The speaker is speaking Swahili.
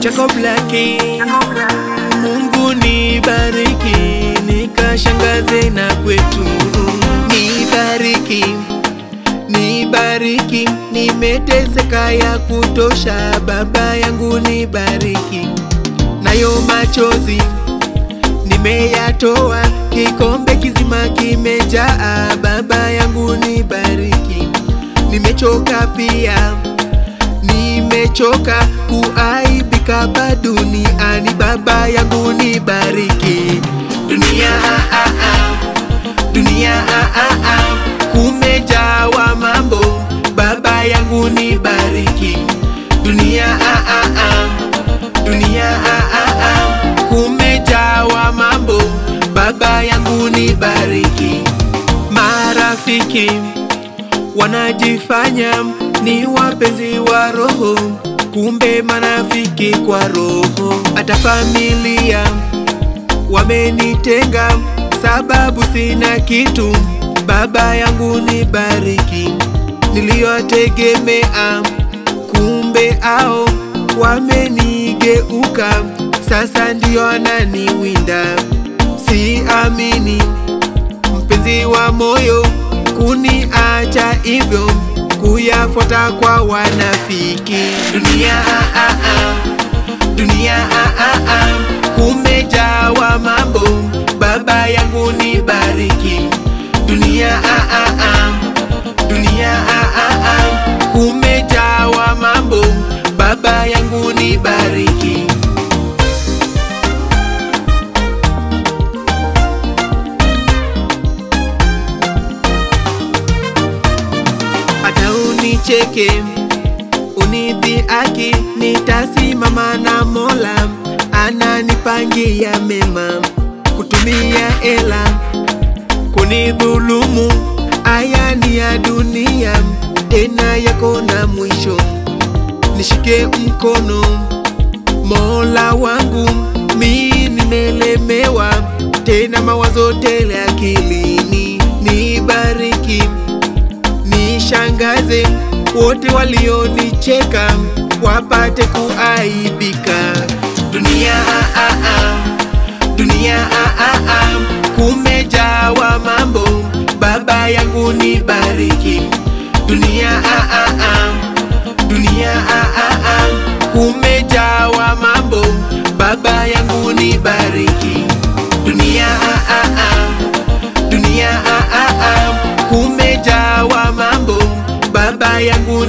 Jacob blaki. Mungu nibariki, nikashangaze na kwetu. Nibariki, nibariki, nimeteseka ya kutosha. Baba yangu ni nibariki, nayo machozi nimeyatoa, kikombe kizima kimejaa. Baba yangu ni nibariki, nimechoka pia nimechoka kuaibika hapa duniani. Baba yangu nibariki, dunia ah, ah, ah. dunia ah, ah, ah. kumejawa mambo. Baba yangu nibariki, dunia ah, ah, ah. dunia ah, ah, ah. kumejawa mambo. Baba yangu nibariki, marafiki wanajifanya ni wapenzi wa roho, kumbe manafiki kwa roho. Hata familia wamenitenga, sababu sina kitu. Baba yangu nibariki, niliyotegemea kumbe ao wamenigeuka, sasa ndio ananiwinda. Siamini mpenzi wa moyo kuniacha hivyo kuyafuata kwa wanafiki. Dunia ah, ah, ah. dunia ah, ah, ah. kumejawa mambo. Baba yangu nibariki, dunia ah, ah, ah. dunia a ah. Unicheke unidhiaki, nitasimama na Mola ananipangia mema. Kutumia ela kunidhulumu, haya ni ya dunia, tena yako na mwisho. Nishike mkono Mola wangu, mi nimelemewa, tena mawazo tele akilini, wote walionicheka wapate kuaibika. Dunia ah, ah, ah. dunia ah, ah, ah. Baba yangu